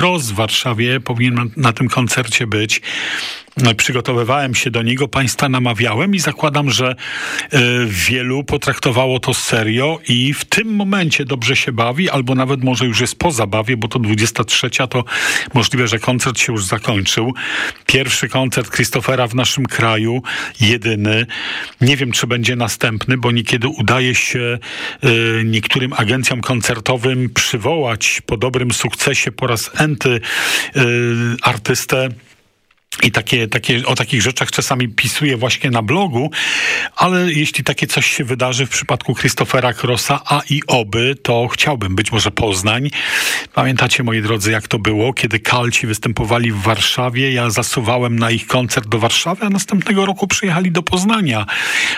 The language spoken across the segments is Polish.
Roz w Warszawie powinien na tym koncercie być. Przygotowywałem się do niego, państwa namawiałem i zakładam, że y, wielu potraktowało to serio i w tym momencie dobrze się bawi, albo nawet może już jest po zabawie, bo to 23, to możliwe, że koncert się już zakończył. Pierwszy koncert Christophera w naszym kraju, jedyny. Nie wiem, czy będzie następny, bo niekiedy udaje się y, niektórym agencjom koncertowym przywołać po dobrym sukcesie po raz enty y, artystę i takie, takie, o takich rzeczach czasami pisuję właśnie na blogu, ale jeśli takie coś się wydarzy w przypadku Christophera Crossa, a i oby, to chciałbym być może Poznań. Pamiętacie, moi drodzy, jak to było, kiedy Kalci występowali w Warszawie, ja zasuwałem na ich koncert do Warszawy, a następnego roku przyjechali do Poznania.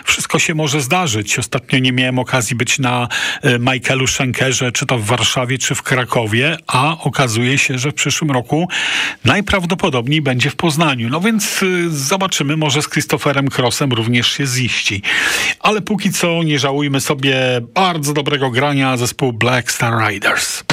Wszystko się może zdarzyć. Ostatnio nie miałem okazji być na e, Michaelu Schenkerze, czy to w Warszawie, czy w Krakowie, a okazuje się, że w przyszłym roku najprawdopodobniej będzie w Poznaniu. Poznaniu. No więc y, zobaczymy, może z Christopherem Crossem również się ziści. Ale póki co nie żałujmy sobie bardzo dobrego grania zespołu Black Star Riders.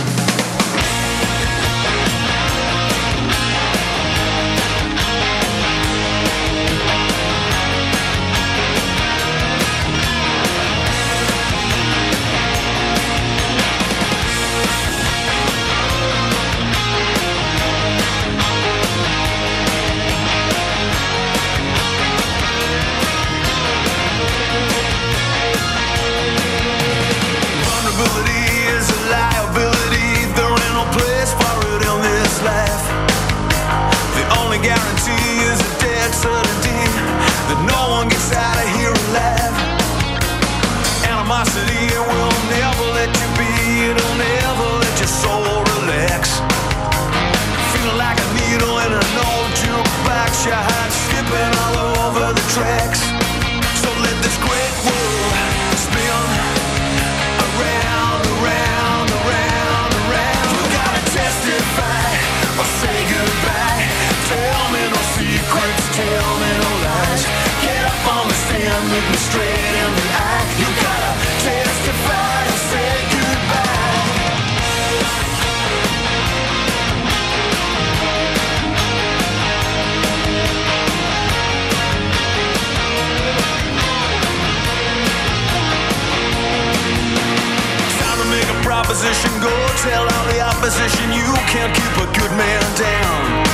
position, go tell all the opposition you can't keep a good man down.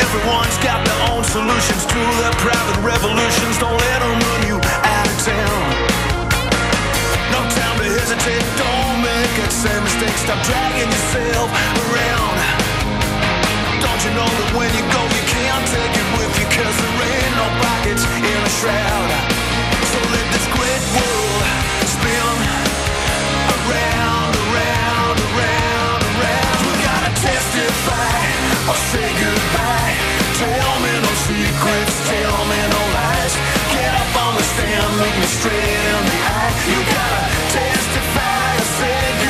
Everyone's got their own solutions to their private revolutions. Don't let them run you out of town. No time to hesitate, don't make the same mistake. Stop dragging yourself around. Don't you know that when you go, you can't take it with you, cause there ain't no pockets in a shroud. So let this great world spin around. justify or say goodbye. Tell me no secrets, tell me no lies. Get up on the stand, make me straight in the eye. You gotta testify or say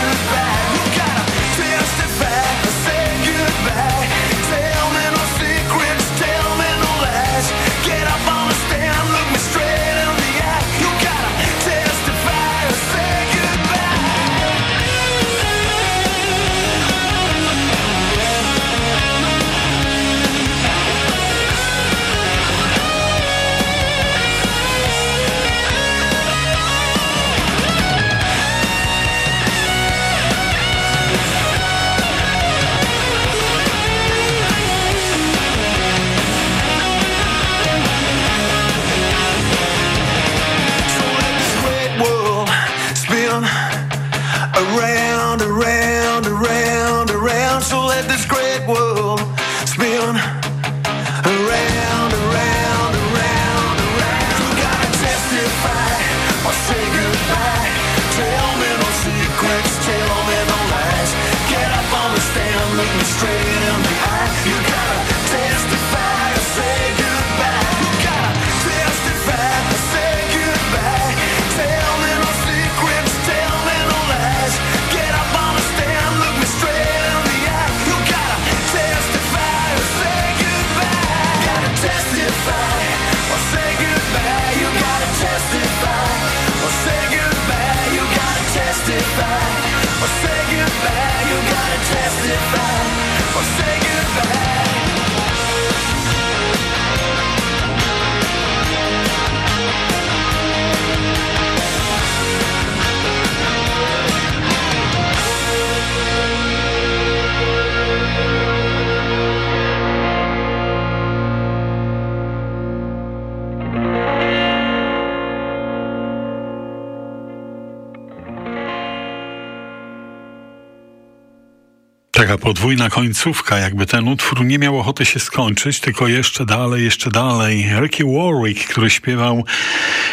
podwójna końcówka, jakby ten utwór nie miał ochoty się skończyć, tylko jeszcze dalej, jeszcze dalej. Ricky Warwick, który śpiewał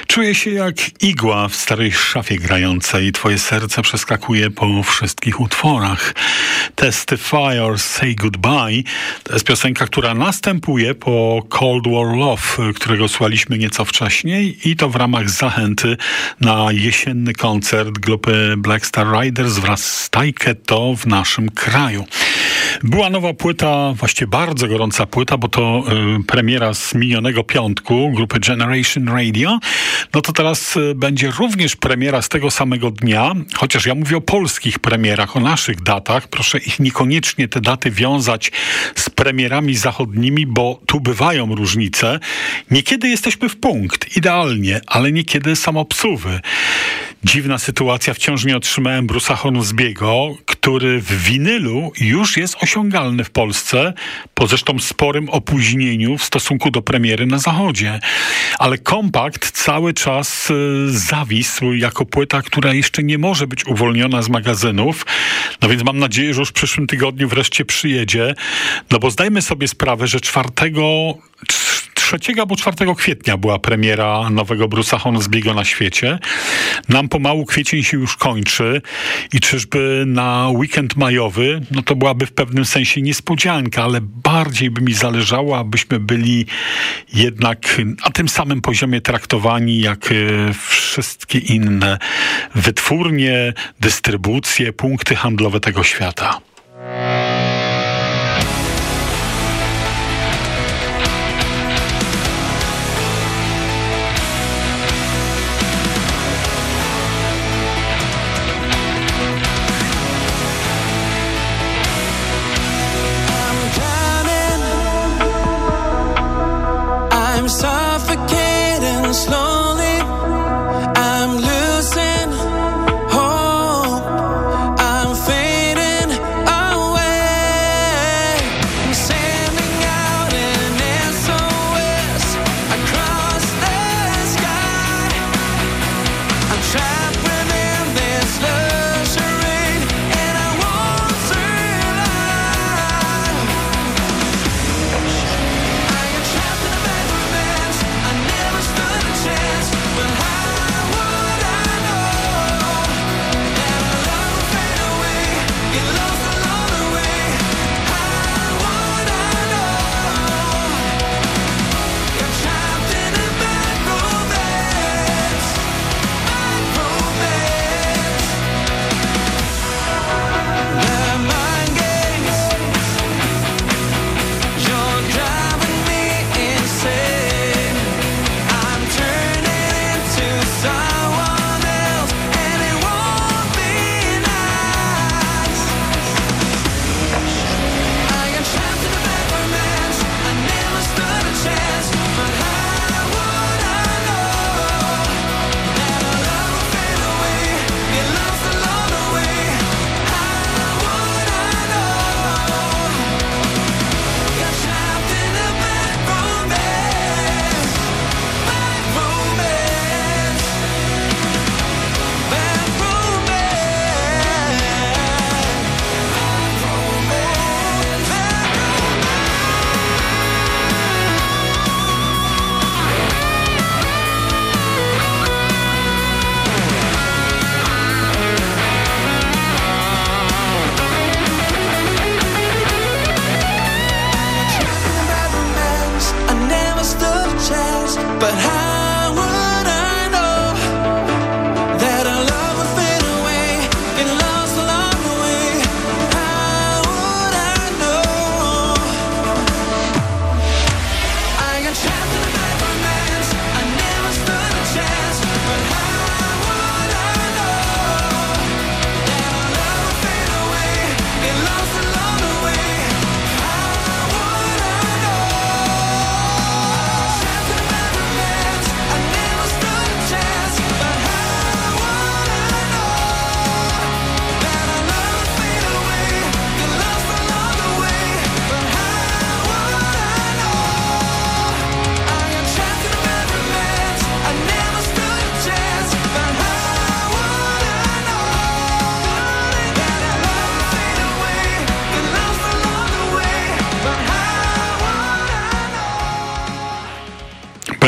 Czuję się jak igła w starej szafie grającej. Twoje serce przeskakuje po wszystkich utworach. Testifier Say Goodbye to jest piosenka, która następuje po Cold War Love, którego słuchaliśmy nieco wcześniej i to w ramach zachęty na jesienny koncert grupy Black Star Riders wraz z Taiketo w naszym kraju. Była nowa płyta, właściwie bardzo gorąca płyta, bo to y, premiera z minionego piątku grupy Generation Radio. No to teraz y, będzie również premiera z tego samego dnia, chociaż ja mówię o polskich premierach, o naszych datach. Proszę ich niekoniecznie te daty wiązać z premierami zachodnimi, bo tu bywają różnice. Niekiedy jesteśmy w punkt, idealnie, ale niekiedy samopsuwy. Dziwna sytuacja, wciąż nie otrzymałem Brusa Hornsbiego, który w winylu już jest osiągalny w Polsce, po zresztą sporym opóźnieniu w stosunku do premiery na zachodzie. Ale kompakt cały czas y, zawisł jako płyta, która jeszcze nie może być uwolniona z magazynów. No więc mam nadzieję, że już w przyszłym tygodniu wreszcie przyjedzie. No bo zdajmy sobie sprawę, że czwartego 3 albo 4 kwietnia była premiera nowego Bruce'a Hornsbiego na świecie. Nam pomału kwiecień się już kończy i czyżby na weekend majowy, no to byłaby w pewnym sensie niespodzianka, ale bardziej by mi zależało, abyśmy byli jednak na tym samym poziomie traktowani jak e, wszystkie inne wytwórnie, dystrybucje, punkty handlowe tego świata. Sun.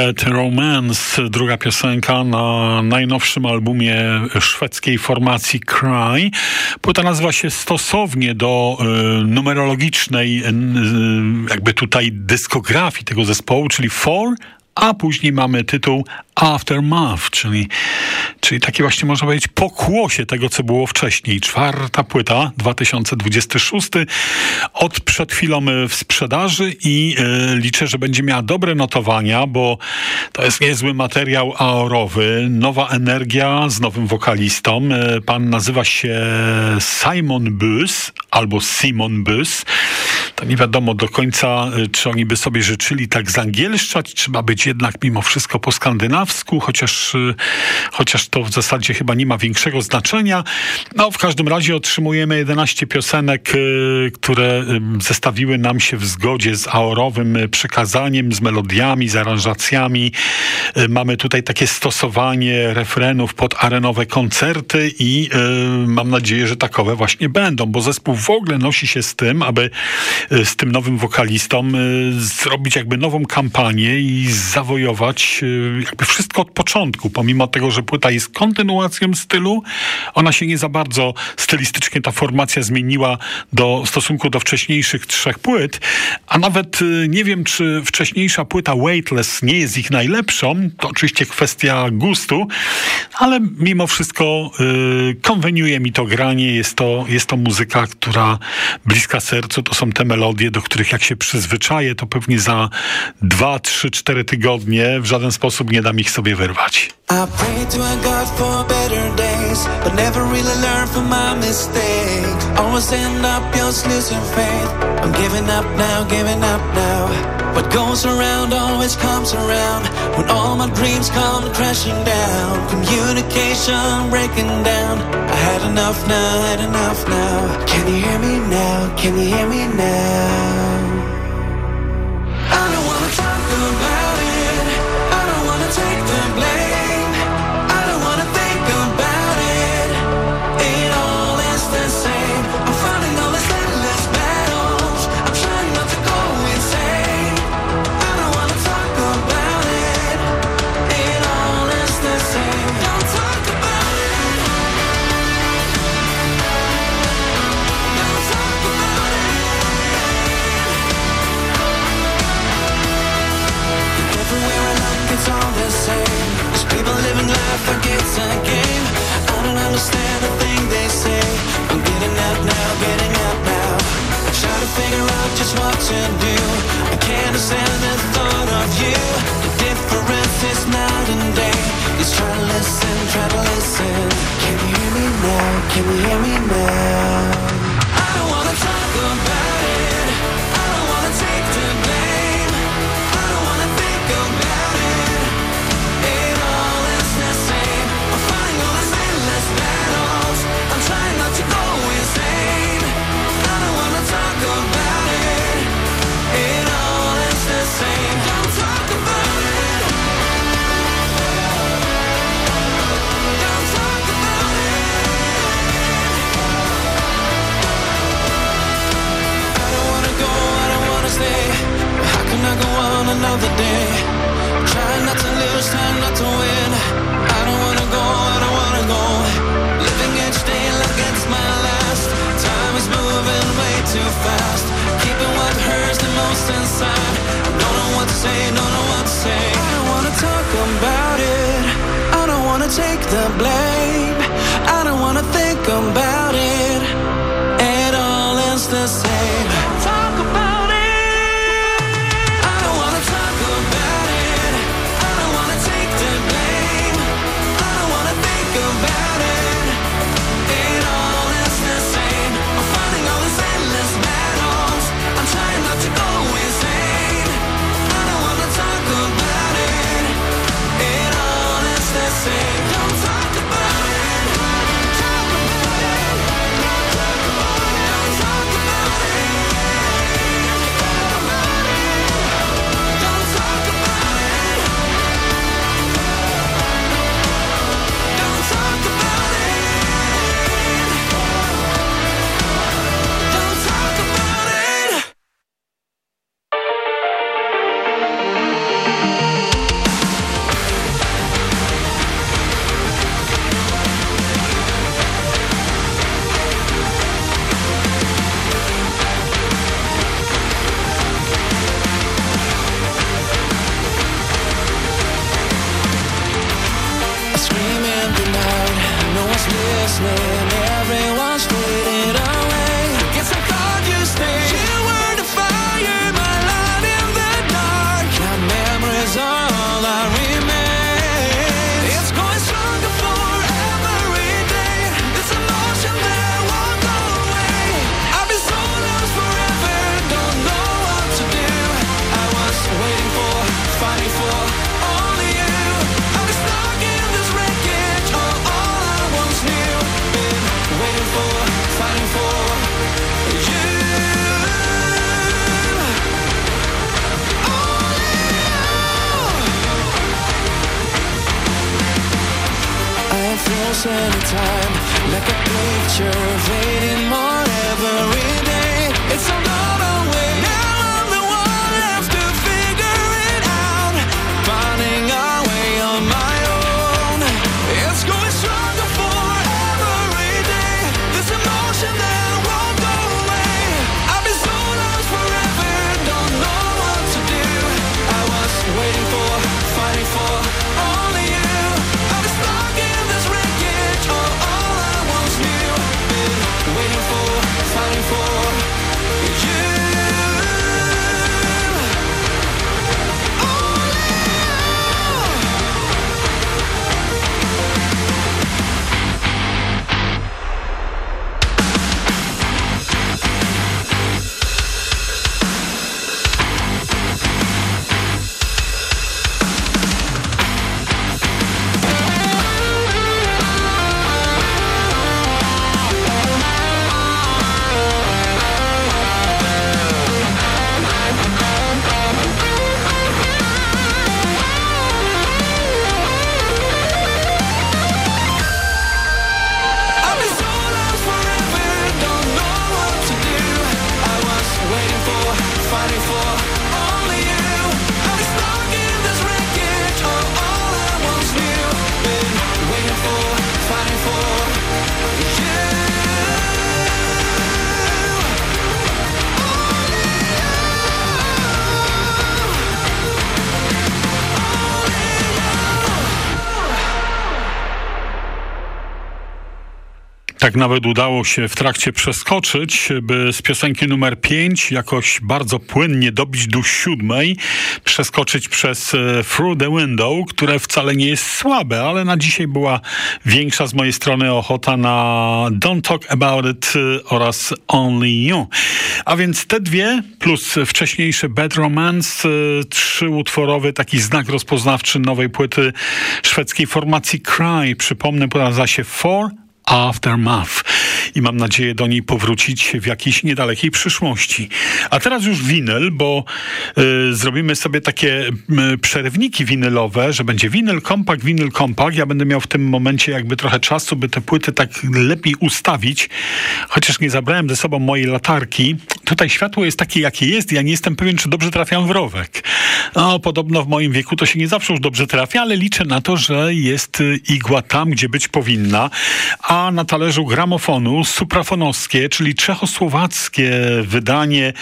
Bad Romance, druga piosenka na najnowszym albumie szwedzkiej formacji Cry. Płyta nazywa się stosownie do y, numerologicznej y, jakby tutaj dyskografii tego zespołu, czyli Four a później mamy tytuł Aftermath, czyli, czyli taki właśnie można powiedzieć pokłosie tego, co było wcześniej. Czwarta płyta, 2026, od przed chwilą w sprzedaży i e, liczę, że będzie miała dobre notowania, bo to jest niezły materiał aorowy, nowa energia z nowym wokalistą. E, pan nazywa się Simon Bus albo Simon Bus. To nie wiadomo do końca, e, czy oni by sobie życzyli tak zangielszczać, trzeba być jednak mimo wszystko po skandynawsku, chociaż, y, chociaż to w zasadzie chyba nie ma większego znaczenia. No, w każdym razie otrzymujemy 11 piosenek, y, które zestawiły nam się w zgodzie z aorowym przekazaniem, z melodiami, z aranżacjami. Y, mamy tutaj takie stosowanie refrenów pod arenowe koncerty i mam nadzieję, że takowe właśnie będą, bo zespół w ogóle nosi się z tym, aby z tym nowym wokalistą zrobić jakby nową kampanię i zawojować y, jakby wszystko od początku, pomimo tego, że płyta jest kontynuacją stylu, ona się nie za bardzo stylistycznie ta formacja zmieniła do stosunku do wcześniejszych trzech płyt, a nawet nie wiem, czy wcześniejsza płyta Weightless nie jest ich najlepszą, to oczywiście kwestia gustu, ale mimo wszystko yy, konweniuje mi to granie, jest to, jest to muzyka, która bliska sercu, to są te melodie, do których jak się przyzwyczaję, to pewnie za dwa, trzy, cztery tygodnie w żaden sposób nie dam ich sobie wyrwać. I pray to a God for better but never really learn from my mistakes. Always end up just losing faith. I'm giving up now, giving up now. What goes around always comes around. When all my dreams come crashing down, communication breaking down. I had enough now, had enough now. Can you hear me now? Can you hear me now? Nawet udało się w trakcie przeskoczyć, by z piosenki numer 5 jakoś bardzo płynnie dobić do siódmej, przeskoczyć przez e, Through the Window, które wcale nie jest słabe, ale na dzisiaj była większa z mojej strony ochota na Don't Talk About It e, oraz Only You. A więc te dwie, plus wcześniejszy Bad Romance, e, trzyutworowy taki znak rozpoznawczy nowej płyty szwedzkiej formacji Cry. Przypomnę, nazywa się Four Aftermath i mam nadzieję do niej powrócić w jakiejś niedalekiej przyszłości. A teraz już winyl, bo y, zrobimy sobie takie y, przerwniki winylowe, że będzie winyl, kompakt, winyl, kompakt. Ja będę miał w tym momencie jakby trochę czasu, by te płyty tak lepiej ustawić, chociaż nie zabrałem ze sobą mojej latarki. Tutaj światło jest takie, jakie jest. Ja nie jestem pewien, czy dobrze trafiam w rowek. No, podobno w moim wieku to się nie zawsze już dobrze trafia, ale liczę na to, że jest y, igła tam, gdzie być powinna. A na talerzu gramofonu suprafonowskie, czyli czechosłowackie wydanie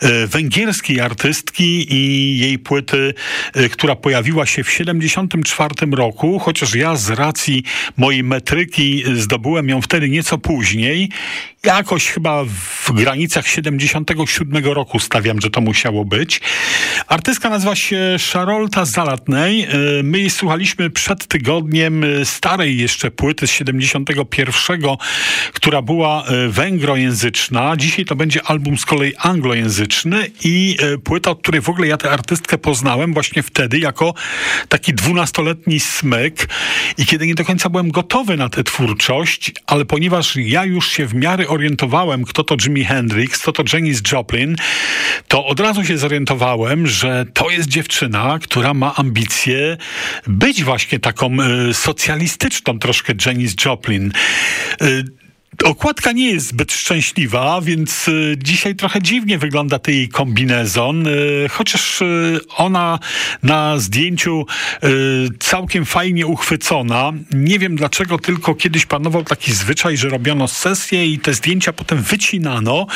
e, węgierskiej artystki i jej płyty, e, która pojawiła się w 74 roku, chociaż ja z racji mojej metryki zdobyłem ją wtedy nieco później jakoś chyba w granicach 77 roku stawiam, że to musiało być. Artystka nazywa się Charolta Zalatnej. E, my jej słuchaliśmy przed tygodniem e, starej jeszcze płyty z 71, która była e, węgrojęzyczna. Dzisiaj to będzie album z kolei anglojęzyczny i płyta, od której w ogóle ja tę artystkę poznałem właśnie wtedy jako taki dwunastoletni smyk i kiedy nie do końca byłem gotowy na tę twórczość, ale ponieważ ja już się w miarę orientowałem, kto to Jimi Hendrix, kto to Janis Joplin, to od razu się zorientowałem, że to jest dziewczyna, która ma ambicje być właśnie taką y, socjalistyczną troszkę Janis Joplin. Y, Okładka nie jest zbyt szczęśliwa, więc y, dzisiaj trochę dziwnie wygląda ten jej kombinezon, y, chociaż y, ona na zdjęciu całkiem fajnie uchwycona. Nie wiem dlaczego, tylko kiedyś panował taki zwyczaj, że robiono sesję i te zdjęcia potem wycinano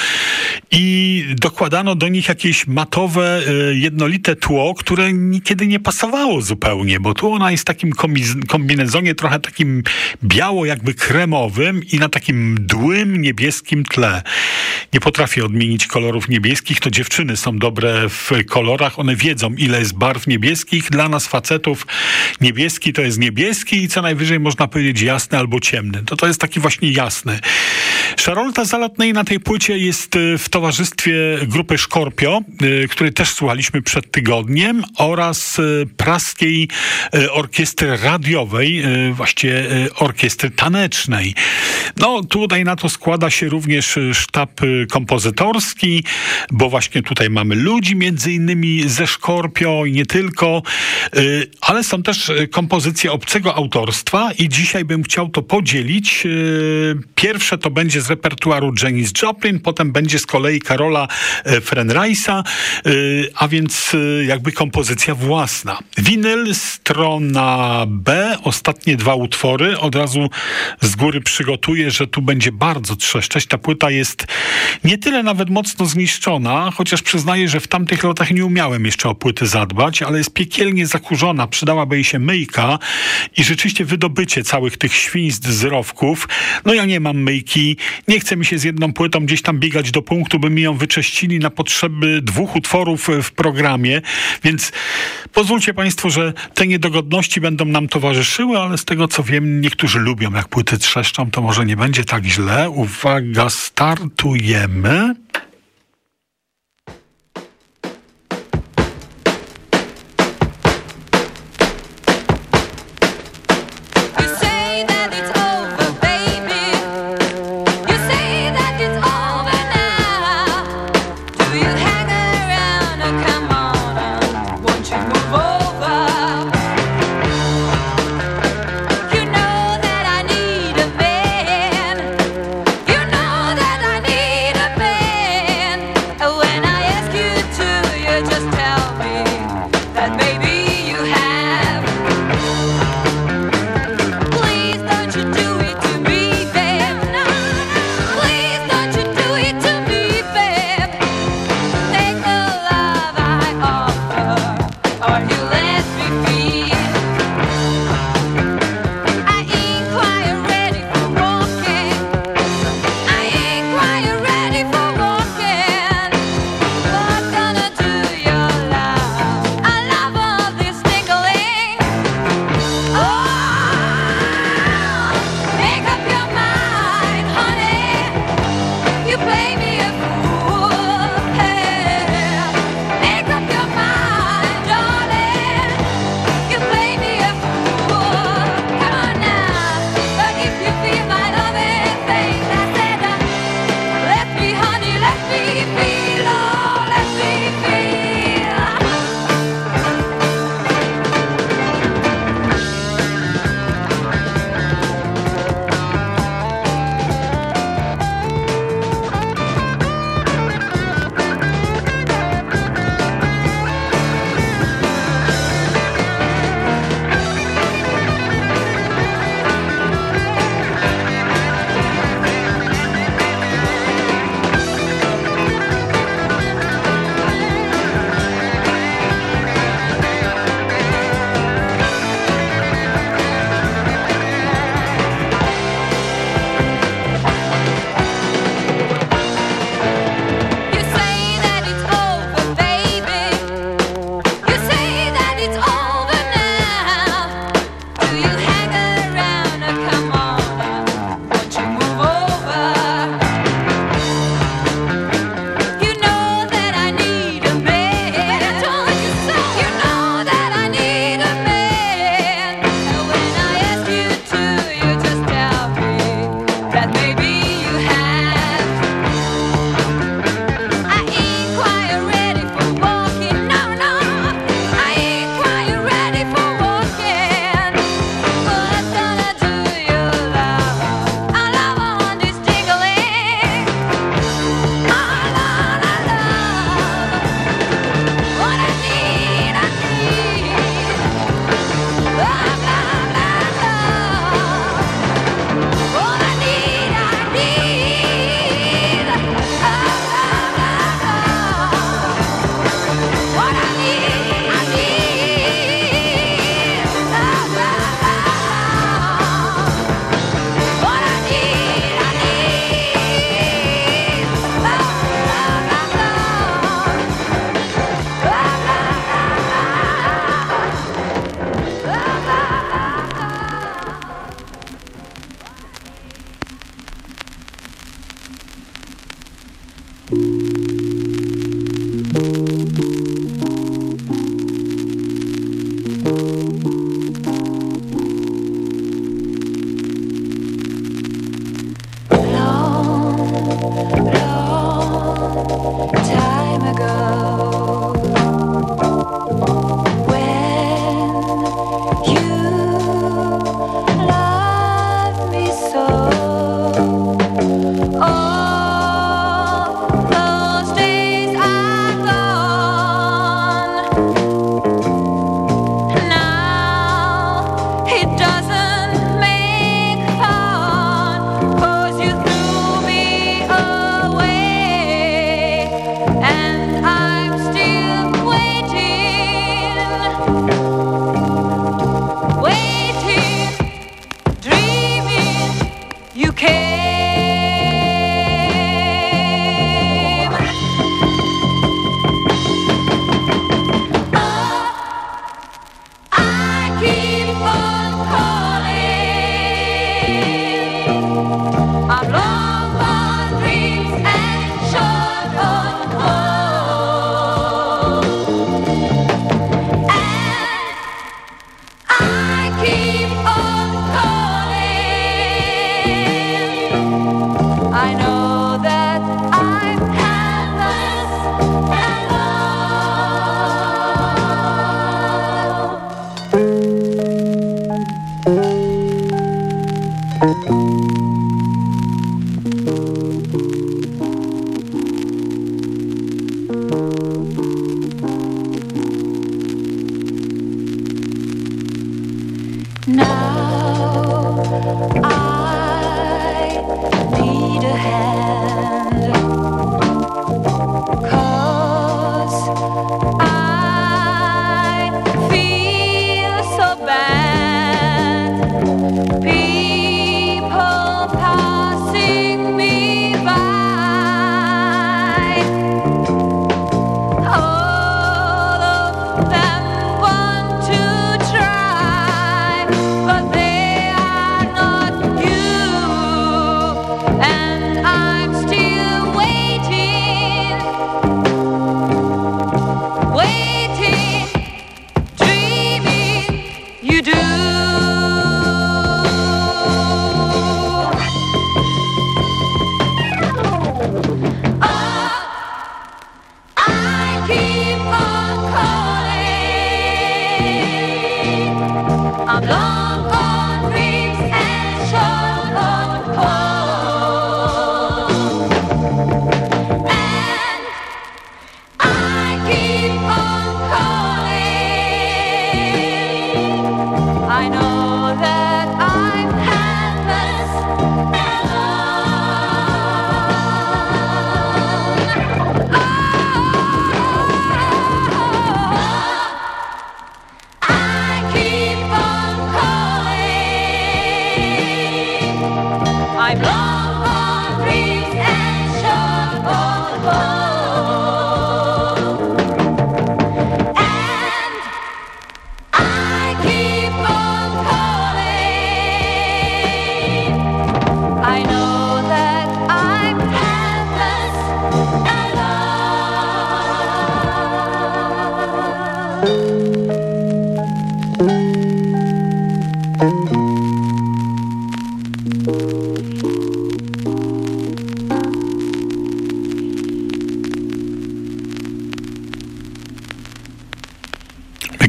i dokładano do nich jakieś matowe, jednolite tło, które niekiedy nie pasowało zupełnie, bo tu ona jest w takim kombinezonie trochę takim biało jakby kremowym i na takim mdłym niebieskim tle. Nie potrafię odmienić kolorów niebieskich, to dziewczyny są dobre w kolorach, one wiedzą ile jest barw niebieskich. Dla nas facetów niebieski to jest niebieski i co najwyżej można powiedzieć jasny albo ciemny. To to jest taki właśnie jasny. Charolta Zalatnej na tej płycie jest y, w towarzystwie grupy Scorpio, y, której też słuchaliśmy przed tygodniem oraz y, praskiej orkiestry radiowej, właściwie orkiestry tanecznej. No tu tutaj na to składa się również sztab kompozytorski, bo właśnie tutaj mamy ludzi między innymi ze Scorpio i nie tylko, ale są też kompozycje obcego autorstwa i dzisiaj bym chciał to podzielić. Pierwsze to będzie z repertuaru Janis Joplin, potem będzie z kolei Karola Frenreisa, a więc jakby kompozycja własna. Winyl, strona B, ostatnie dwa utwory. Od razu z góry przygotuję, że tu będzie bardzo trzeszczeć. Ta płyta jest nie tyle nawet mocno zniszczona, chociaż przyznaję, że w tamtych latach nie umiałem jeszcze o płyty zadbać, ale jest piekielnie zakurzona. Przydałaby jej się myjka i rzeczywiście wydobycie całych tych świństw z rowków. No ja nie mam myjki, nie chcę mi się z jedną płytą gdzieś tam biegać do punktu, by mi ją wyczyścili na potrzeby dwóch utworów w programie, więc pozwólcie Państwo, że te niedogodności będą nam towarzyszyły, ale z tego co wiem, niektórzy lubią jak płyty trzeszczą, to może nie będzie tak źle. Uwaga, startujemy.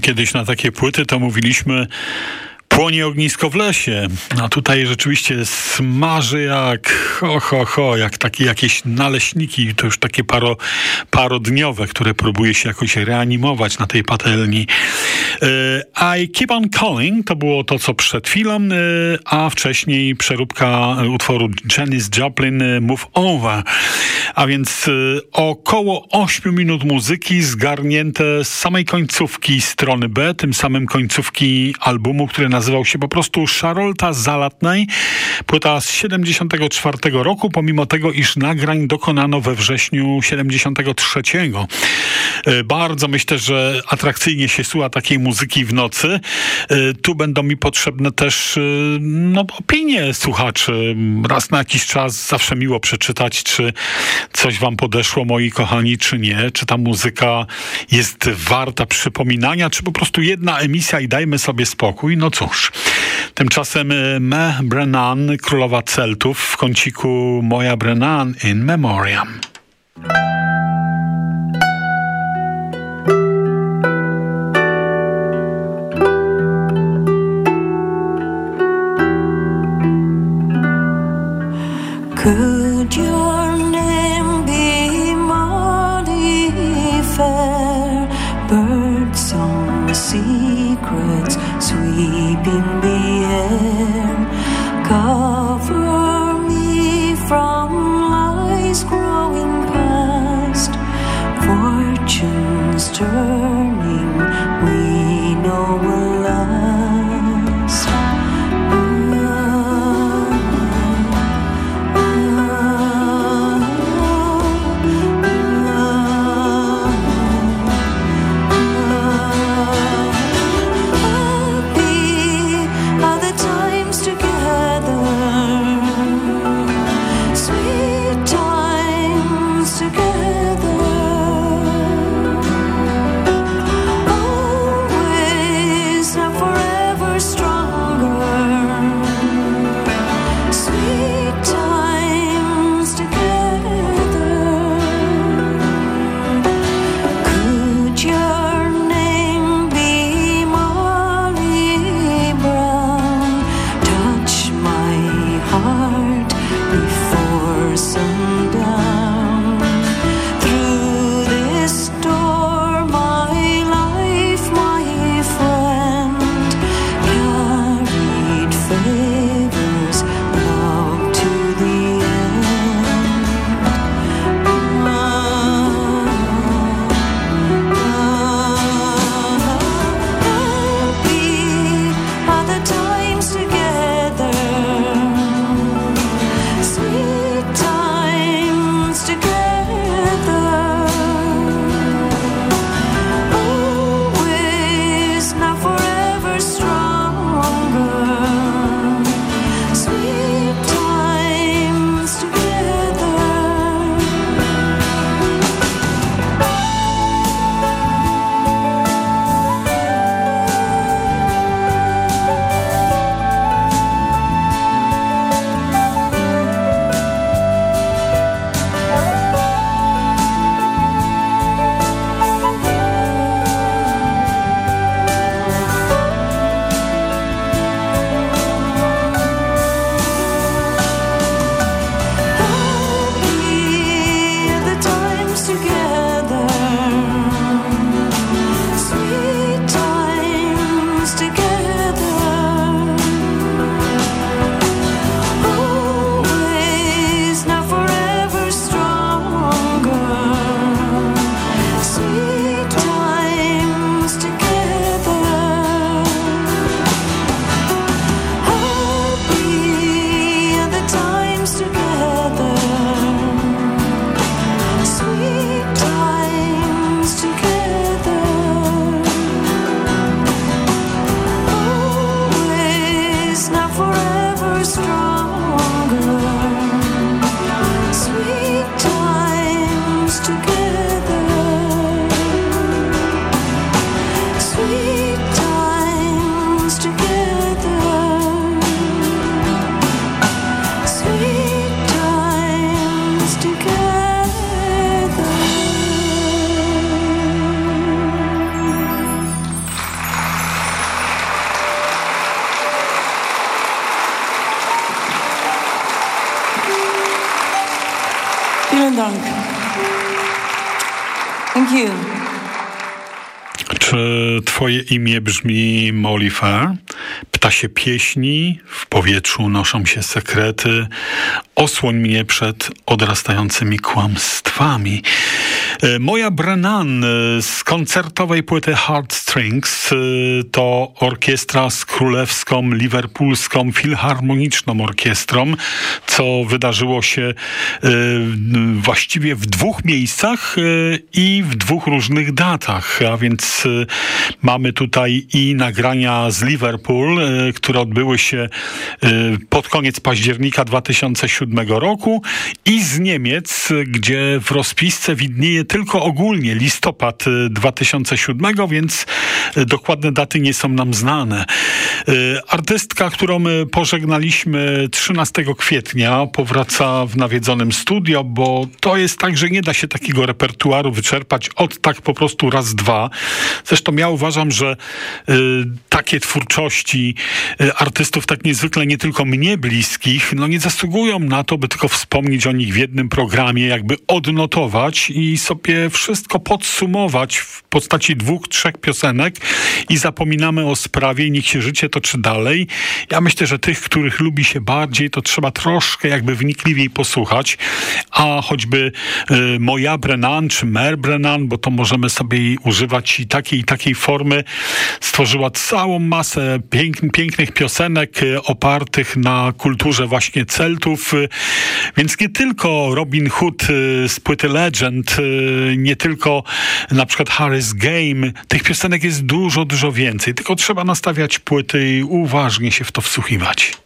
Kiedyś na takie płyty, to mówiliśmy płonie ognisko w lesie, a tutaj rzeczywiście smaży jak ho, ho, jak takie jakieś naleśniki, to już takie paro, parodniowe, które próbuje się jakoś reanimować na tej patelni. E, I Keep On Calling to było to, co przed chwilą, e, a wcześniej przeróbka utworu Janis Joplin e, Move Over. A więc około 8 minut muzyki zgarnięte z samej końcówki strony B, tym samym końcówki albumu, który nazywał się po prostu Szarolta Zalatnej. Płyta z 74 roku, pomimo tego, iż nagrań dokonano we wrześniu 73. Bardzo myślę, że atrakcyjnie się słucha takiej muzyki w nocy. Tu będą mi potrzebne też no, opinie słuchaczy. Raz na jakiś czas zawsze miło przeczytać, czy coś wam podeszło, moi kochani, czy nie. Czy ta muzyka jest warta przypominania, czy po prostu jedna emisja i dajmy sobie spokój. No cóż. Tymczasem e, Me Brennan, królowa Celtów w kąciku Moja Brennan in Memoriam. Could imię brzmi Molifer? Ptasie pieśni, w powietrzu noszą się sekrety, osłoń mnie przed odrastającymi kłamstwami. E, moja Brennan e, z koncertowej płyty Heartstrings e, to orkiestra z królewską, liverpoolską, filharmoniczną orkiestrą, co wydarzyło się właściwie w dwóch miejscach i w dwóch różnych datach, a więc mamy tutaj i nagrania z Liverpool, które odbyły się pod koniec października 2007 roku i z Niemiec, gdzie w rozpisce widnieje tylko ogólnie listopad 2007, y, więc y, dokładne daty nie są nam znane. Y, artystka, którą my pożegnaliśmy 13 kwietnia, powraca w nawiedzonym studio, bo to jest tak, że nie da się takiego repertuaru wyczerpać od tak po prostu raz, dwa. Zresztą ja uważam, że takie twórczości artystów tak niezwykle nie tylko mnie bliskich, no nie zasługują na to, by tylko wspomnieć o nich w jednym programie, jakby odnotować i sobie wszystko podsumować w postaci dwóch, trzech piosenek i zapominamy o sprawie niech się życie toczy dalej. Ja myślę, że tych, których lubi się bardziej, to trzeba troszkę jakby wnikliwiej posłuchać, a choćby y, Moja Brennan czy Mer Brennan, bo to możemy sobie używać i takiej i takiej formy, stworzyła całą masę pięk, pięknych piosenek y, opartych na kulturze właśnie Celtów, y, więc nie tylko Robin Hood y, z płyty Legend y, nie tylko na przykład Harris Game. Tych piosenek jest dużo, dużo więcej. Tylko trzeba nastawiać płyty uważnie się w to wsłuchiwać.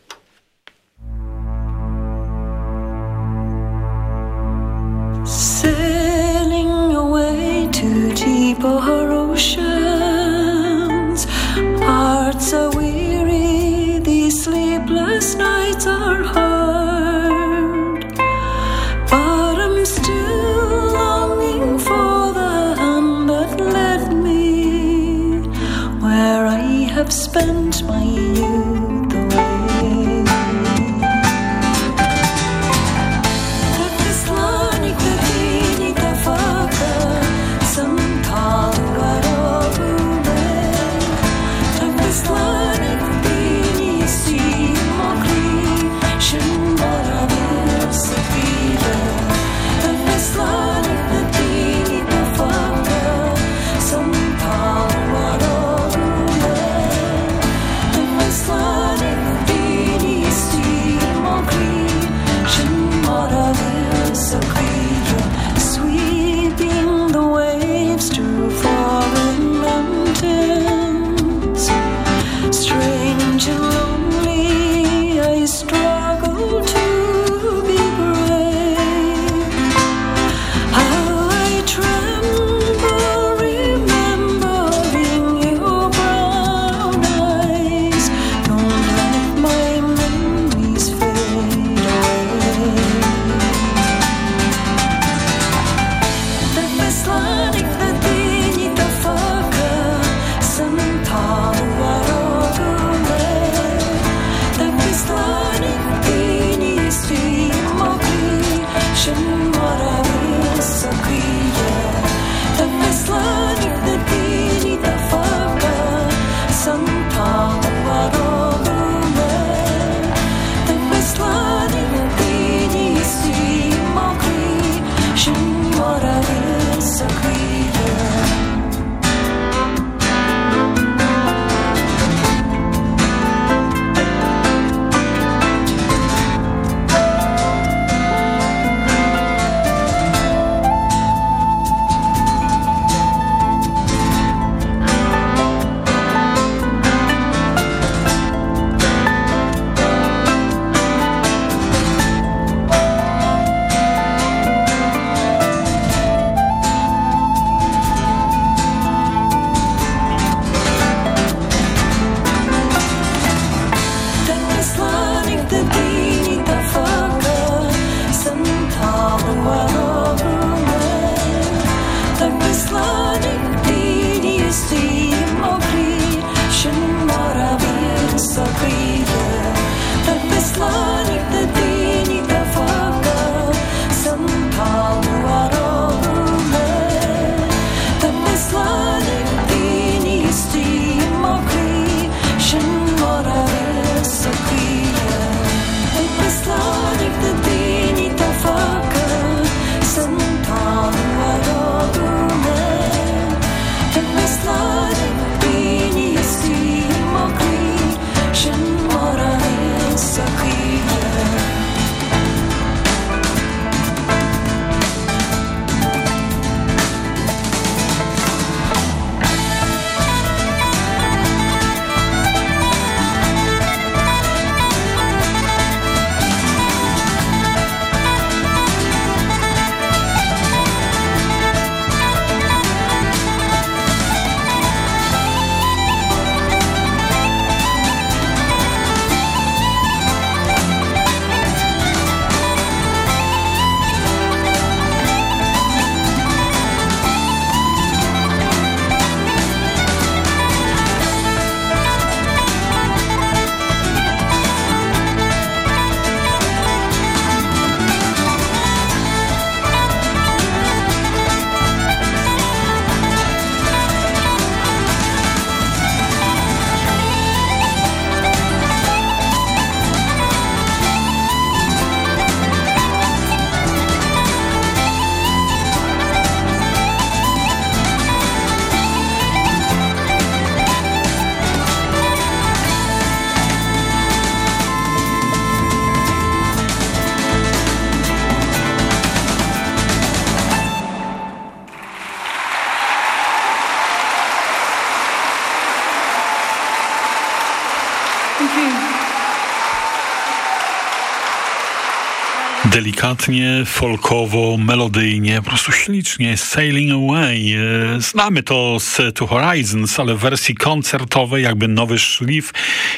Delikatnie, folkowo, melodyjnie, po prostu ślicznie. Sailing Away. E, znamy to z Two Horizons, ale w wersji koncertowej jakby nowy szlif,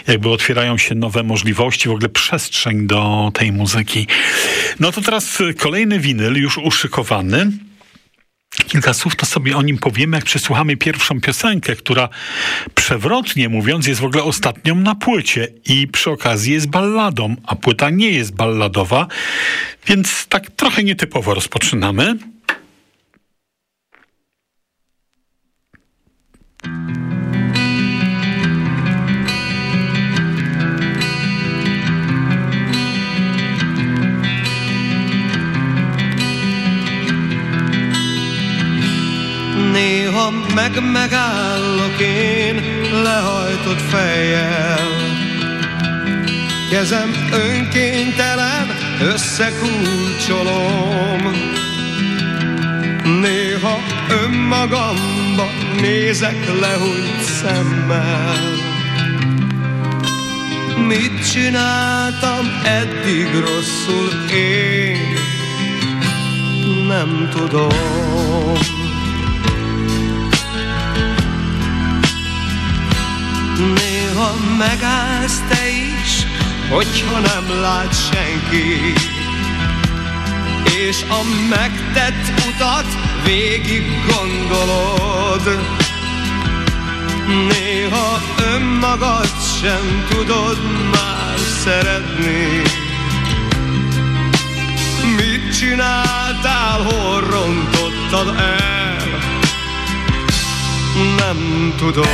jakby otwierają się nowe możliwości, w ogóle przestrzeń do tej muzyki. No to teraz kolejny winyl, już uszykowany. Kilka słów to sobie o nim powiemy, jak przesłuchamy pierwszą piosenkę, która przewrotnie mówiąc jest w ogóle ostatnią na płycie i przy okazji jest balladą, a płyta nie jest balladowa, więc tak trochę nietypowo rozpoczynamy. Meg megállok én lehajtott fejjel. Kezem önkéntelen összekulcsolom. Néha önmagamba nézek lehújt szemmel. Mit csináltam eddig rosszul én Nem tudom Néha megállsz te is, hogyha nem lát senki. És a megtett utat végig gondolod. Néha önmagad sem tudod már szeretni. Mit csináltál, hol rontottad el Nem tudod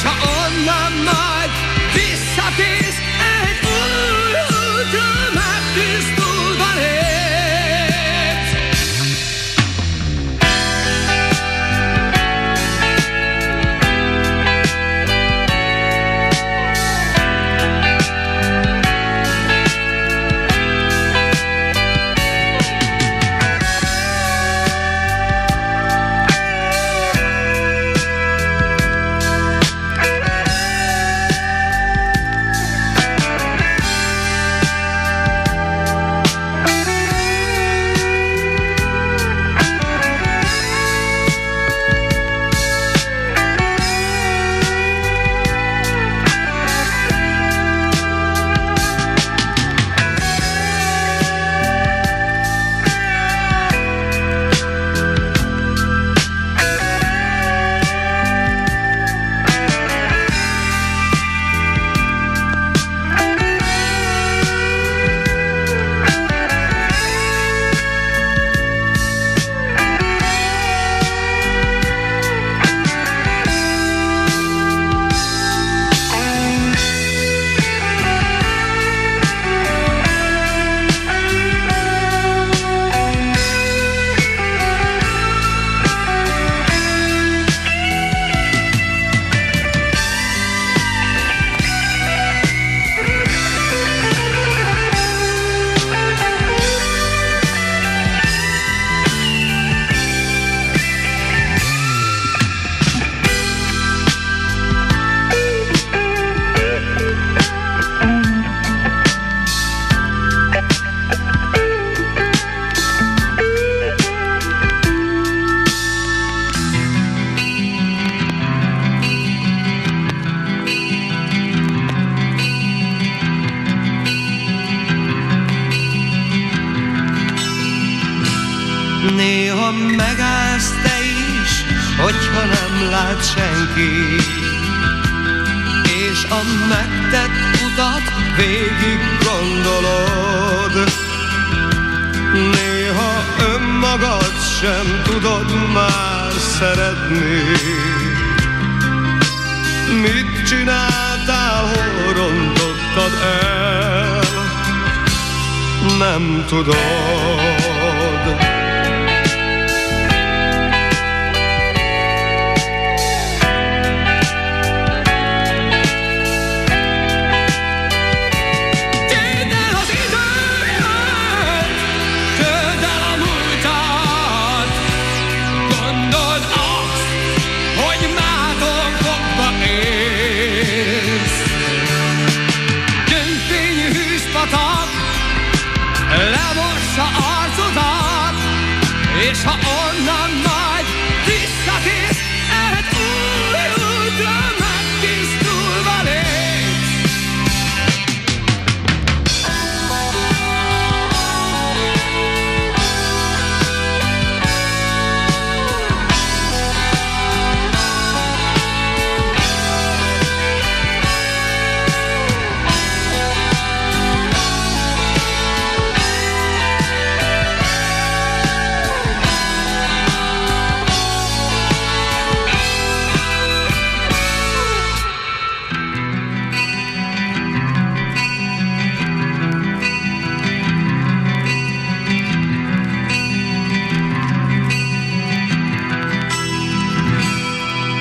Oh. Néha megállsz te is, hogyha nem lát senki. És a megtett utat végig gondolod. Néha önmagad sem tudod már szeretni. Mit csináltál, hol rontottad el? Nem tudom.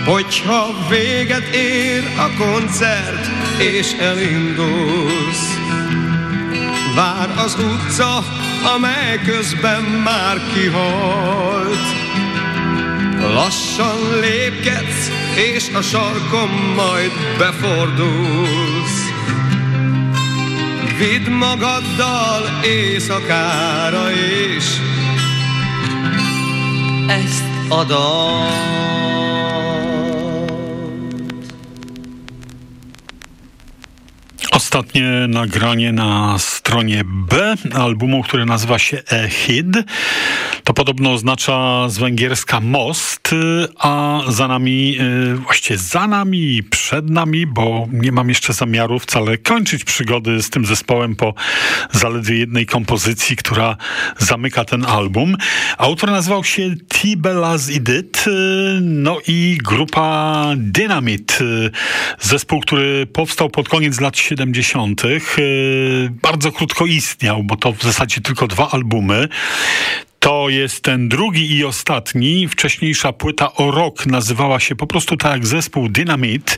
Hogyha véget ér a koncert, és elindulsz, Vár az utca, amely közben már kihalt. Lassan lépkedsz, és a sarkon majd befordulsz. Vidd magaddal éjszakára is ezt a dal. Ostatnie nagranie na stronie B albumu, który nazywa się E-Hid. To podobno oznacza z węgierska most, a za nami, y, właściwie za nami przed nami, bo nie mam jeszcze zamiaru wcale kończyć przygody z tym zespołem po zaledwie jednej kompozycji, która zamyka ten album. Autor nazywał się Tibelas Idit, y, no i grupa Dynamit, y, zespół, który powstał pod koniec lat 70. Bardzo krótko istniał, bo to w zasadzie tylko dwa albumy. To jest ten drugi i ostatni. Wcześniejsza płyta o rok nazywała się po prostu tak zespół Dynamite.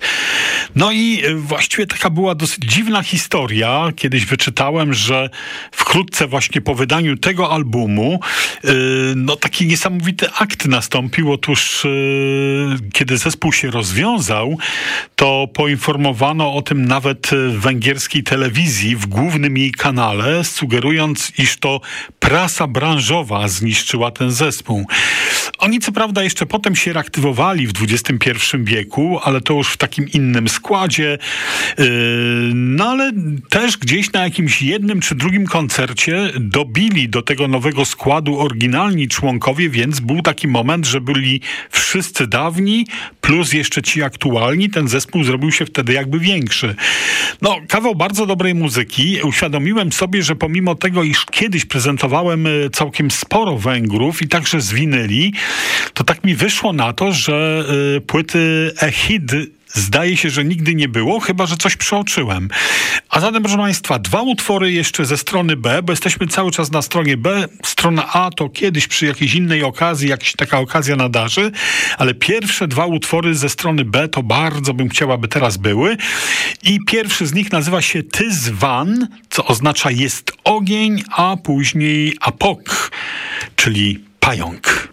No i e, właściwie taka była dosyć dziwna historia. Kiedyś wyczytałem, że wkrótce właśnie po wydaniu tego albumu yy, no taki niesamowity akt nastąpił. Otóż yy, kiedy zespół się rozwiązał, to poinformowano o tym nawet w węgierskiej telewizji w głównym jej kanale, sugerując, iż to prasa branżowa zniszczyła ten zespół. Oni co prawda jeszcze potem się reaktywowali w XXI wieku, ale to już w takim innym składzie. Yy, no ale też gdzieś na jakimś jednym czy drugim koncercie dobili do tego nowego składu oryginalni członkowie, więc był taki moment, że byli wszyscy dawni, plus jeszcze ci aktualni. Ten zespół zrobił się wtedy jakby większy. No, kawał bardzo dobrej muzyki. Uświadomiłem sobie, że pomimo tego, iż kiedyś prezentowałem e, całkiem sporo Węgrów i także z to tak mi wyszło na to, że y, płyty Ehid Zdaje się, że nigdy nie było, chyba że coś przeoczyłem. A zatem, proszę Państwa, dwa utwory jeszcze ze strony B, bo jesteśmy cały czas na stronie B. Strona A to kiedyś przy jakiejś innej okazji, jakaś taka okazja nadarzy, ale pierwsze dwa utwory ze strony B to bardzo bym chciała, by teraz były. I pierwszy z nich nazywa się Tyzwan, co oznacza jest ogień, a później apok, czyli pająk.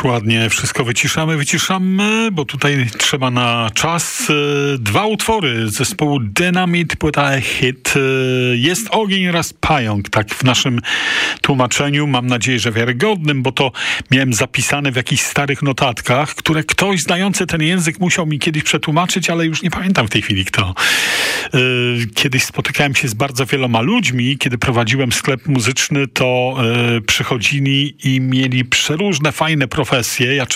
Już ładnie wszystko wyciszamy, wyciszamy, bo tutaj trzeba na czas. E, dwa utwory zespołu Dynamit, płyta hit. E, jest ogień raz pająk, tak w naszym tłumaczeniu. Mam nadzieję, że wiarygodnym, bo to miałem zapisane w jakichś starych notatkach, które ktoś znający ten język musiał mi kiedyś przetłumaczyć, ale już nie pamiętam w tej chwili kto. E, kiedyś spotykałem się z bardzo wieloma ludźmi. Kiedy prowadziłem sklep muzyczny, to przychodzili i mieli przeróżne fajne profesje. Ja